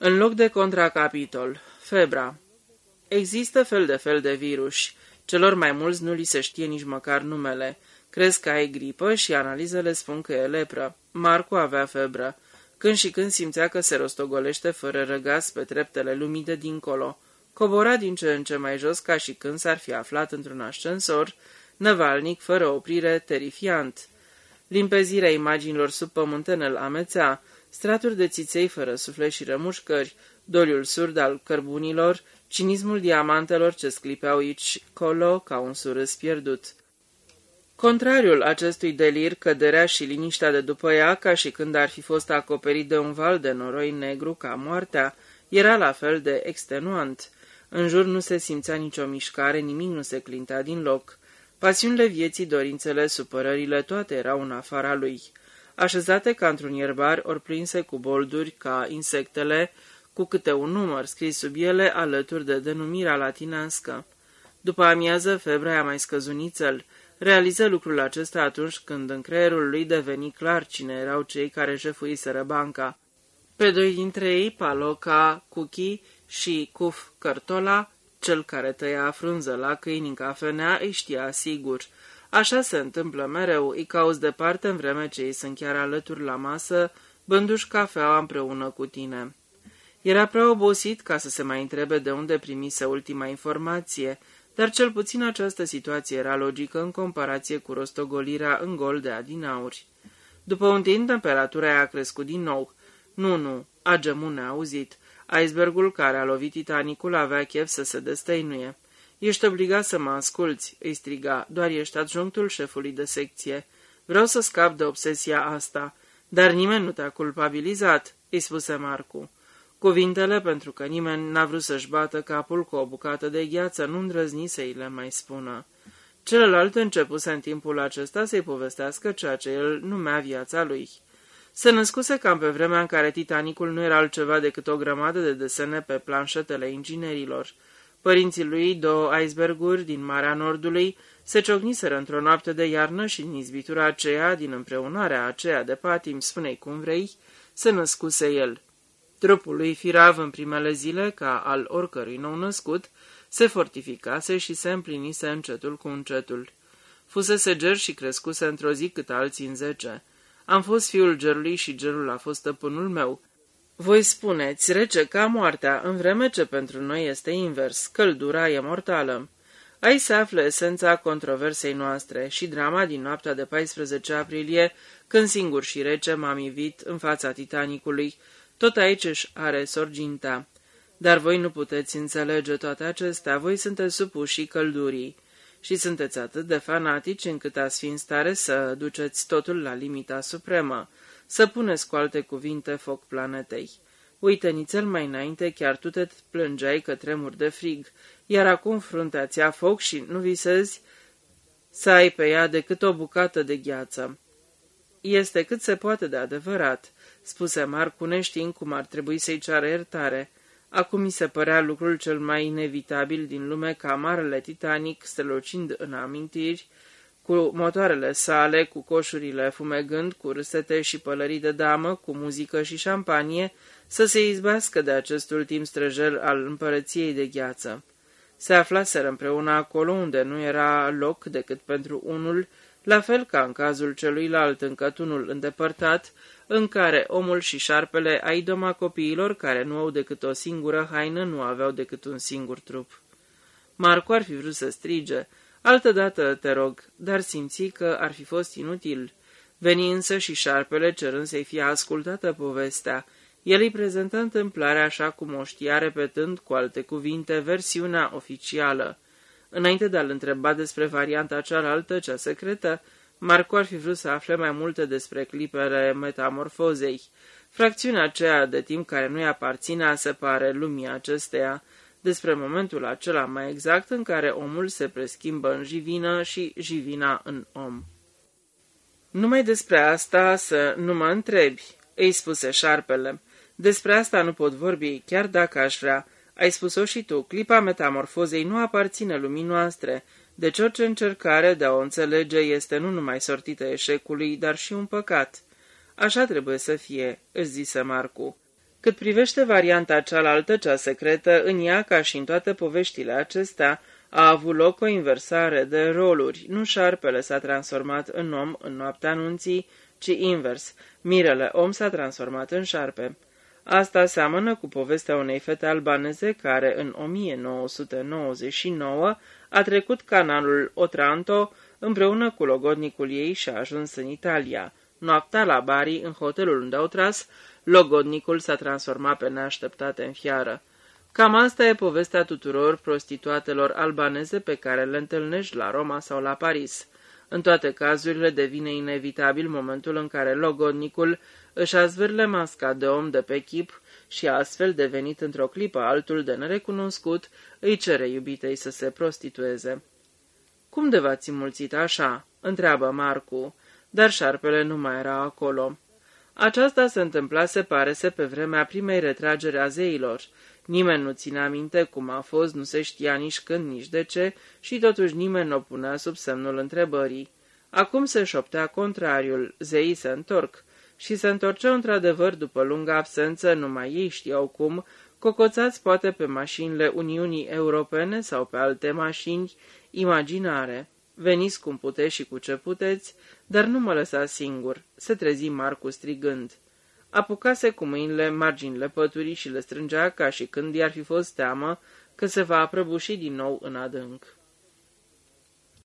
În loc de contracapitol, febra. Există fel de fel de virus. Celor mai mulți nu li se știe nici măcar numele. Crezi că ai gripă și analizele spun că e lepră. Marcu avea febră. Când și când simțea că se rostogolește fără răgaz pe treptele lumii de dincolo. Cobora din ce în ce mai jos ca și când s-ar fi aflat într-un ascensor, năvalnic, fără oprire, terifiant. Limpezirea imaginilor subpământene îl amețea, straturi de țiței fără suflet și rămușcări, doliul surd al cărbunilor, cinismul diamantelor ce sclipeau aici colo ca un surâs pierdut. Contrariul acestui delir, căderea și liniștea de după ea, ca și când ar fi fost acoperit de un val de noroi negru ca moartea, era la fel de extenuant. În jur nu se simțea nicio mișcare, nimic nu se clintea din loc. Pasiunile vieții, dorințele, supărările, toate erau în afara lui. Așezate ca într-un ierbar, ori prinse cu bolduri ca insectele, cu câte un număr scris sub ele alături de denumirea latinească. După amiază, febra a mai scăzunițel. Realiză lucrul acesta atunci când în creierul lui deveni clar cine erau cei care jefuiseră banca. Pe doi dintre ei, Paloca, Cuchi și Cuf Cărtola, cel care tăia frunză la câini în cafenea, îi știa sigur. Așa se întâmplă mereu, îi cauți departe în vreme ce ei sunt chiar alături la masă, bându-și cafeaua împreună cu tine. Era prea obosit ca să se mai întrebe de unde primise ultima informație, dar cel puțin această situație era logică în comparație cu rostogolirea în gol de adinauri. După un timp, temperatura a crescut din nou. Nu, nu, a gemul auzit. Icebergul care a lovit Titanicul avea chef să se destăinuie. Ești obligat să mă asculți," îi striga, doar ești adjunctul șefului de secție. Vreau să scap de obsesia asta, dar nimeni nu te-a culpabilizat," îi spuse Marcu. Cuvintele, pentru că nimeni n-a vrut să-și bată capul cu o bucată de gheață, nu îndrăzni să îi le mai spună. Celălalt începuse în timpul acesta să-i povestească ceea ce el numea viața lui. Se născuse cam pe vremea în care Titanicul nu era altceva decât o grămadă de desene pe planșetele inginerilor. Părinții lui, două iceberguri din Marea Nordului, se ciocniseră într-o noapte de iarnă și în izbitura aceea, din împreunarea aceea de patim, spune cum vrei, se născuse el. Trupul lui firav în primele zile, ca al oricărui nou născut, se fortificase și se împlinise încetul cu încetul. Fusese ger și crescuse într-o zi cât alții în zece. Am fost fiul gerului și gerul a fost stăpânul meu. Voi spuneți, rece ca moartea, în vreme ce pentru noi este invers, căldura e mortală. Aici se află esența controversei noastre și drama din noaptea de 14 aprilie, când singur și rece m-am ivit în fața Titanicului, tot aici își are sorginta. Dar voi nu puteți înțelege toate acestea, voi sunteți supuși căldurii și sunteți atât de fanatici încât ați fi în stare să duceți totul la limita supremă, să puneți cu alte cuvinte foc planetei. Uite, nițel mai înainte chiar tu te plângeai că tremur de frig, iar acum fruntea ți foc și nu visezi să ai pe ea decât o bucată de gheață. Este cât se poate de adevărat spuse Marcu, neștiind cum ar trebui să-i ceară iertare. Acum mi se părea lucrul cel mai inevitabil din lume ca marele Titanic, strălucind în amintiri, cu motoarele sale, cu coșurile fumegând, cu râsete și pălării de damă, cu muzică și șampanie, să se izbească de acest ultim străjel al împărăției de gheață. Se aflaseră împreună acolo unde nu era loc decât pentru unul, la fel ca în cazul celuilalt încătunul îndepărtat, în care omul și șarpele ai doma copiilor care nu au decât o singură haină, nu aveau decât un singur trup. Marco ar fi vrut să strige, altădată te rog, dar simți că ar fi fost inutil. Veni însă și șarpele cerând să-i fie ascultată povestea. El îi prezentă întâmplarea așa cum o știa repetând cu alte cuvinte versiunea oficială. Înainte de a-l întreba despre varianta cealaltă, cea secretă, Marco ar fi vrut să afle mai multe despre clipele metamorfozei, fracțiunea aceea de timp care nu-i aparține, se pare, lumii acesteia, despre momentul acela mai exact în care omul se preschimbă în jivină și jivina în om. Numai despre asta să nu mă întrebi, îi spuse șarpele. Despre asta nu pot vorbi, chiar dacă aș vrea. Ai spus-o și tu, clipa metamorfozei nu aparține lumii noastre, deci orice încercare de a o înțelege este nu numai sortită eșecului, dar și un păcat. Așa trebuie să fie, își zise Marcu. Cât privește varianta cealaltă, cea secretă, în ea, ca și în toate poveștile acestea, a avut loc o inversare de roluri. Nu șarpele s-a transformat în om în noaptea anunții, ci invers. Mirele om s-a transformat în șarpe. Asta seamănă cu povestea unei fete albaneze care, în 1999, a trecut canalul Otranto împreună cu logodnicul ei și a ajuns în Italia. Noaptea la Bari, în hotelul unde au tras, logodnicul s-a transformat pe neașteptate în fiară. Cam asta e povestea tuturor prostituatelor albaneze pe care le întâlnești la Roma sau la Paris. În toate cazurile devine inevitabil momentul în care logodnicul își zvârle masca de om de pe chip și astfel devenit într-o clipă altul de nerecunoscut, îi cere iubitei să se prostitueze. Cum de v-ați mulțit așa?" întreabă Marcu, dar șarpele nu mai era acolo. Aceasta se întâmplase, pare să, pe vremea primei retrageri a zeilor. Nimeni nu ține aminte cum a fost, nu se știa nici când, nici de ce, și totuși nimeni nu o punea sub semnul întrebării. Acum se șoptea contrariul, zeii se întorc. Și se întorceau într-adevăr după lungă absență, numai ei știau cum, cocoțați poate pe mașinile Uniunii Europene sau pe alte mașini imaginare. Veniți cum puteți și cu ce puteți, dar nu mă lăsa singur, se trezi Marcu strigând. Apucase cu mâinile marginile păturii și le strângea ca și când i-ar fi fost teamă că se va prăbuși din nou în adânc.